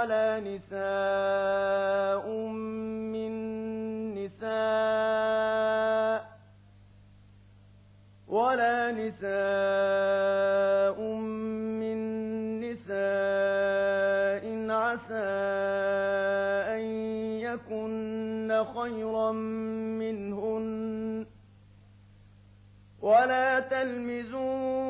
ولا نساء من نساء ولا نساء من نساء عسى أن يكن خيرا منهن ولا تلمزوا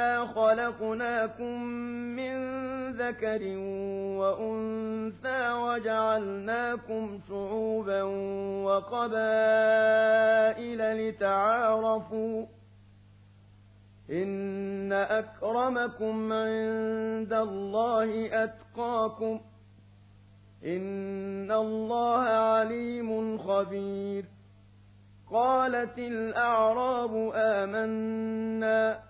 إنا خلقناكم من ذكر وأنثى وجعلناكم شعوبا وقبائل لتعارفوا إن أكرمكم عند الله أتقاكم إن الله عليم خبير قالت الأعراب آمنا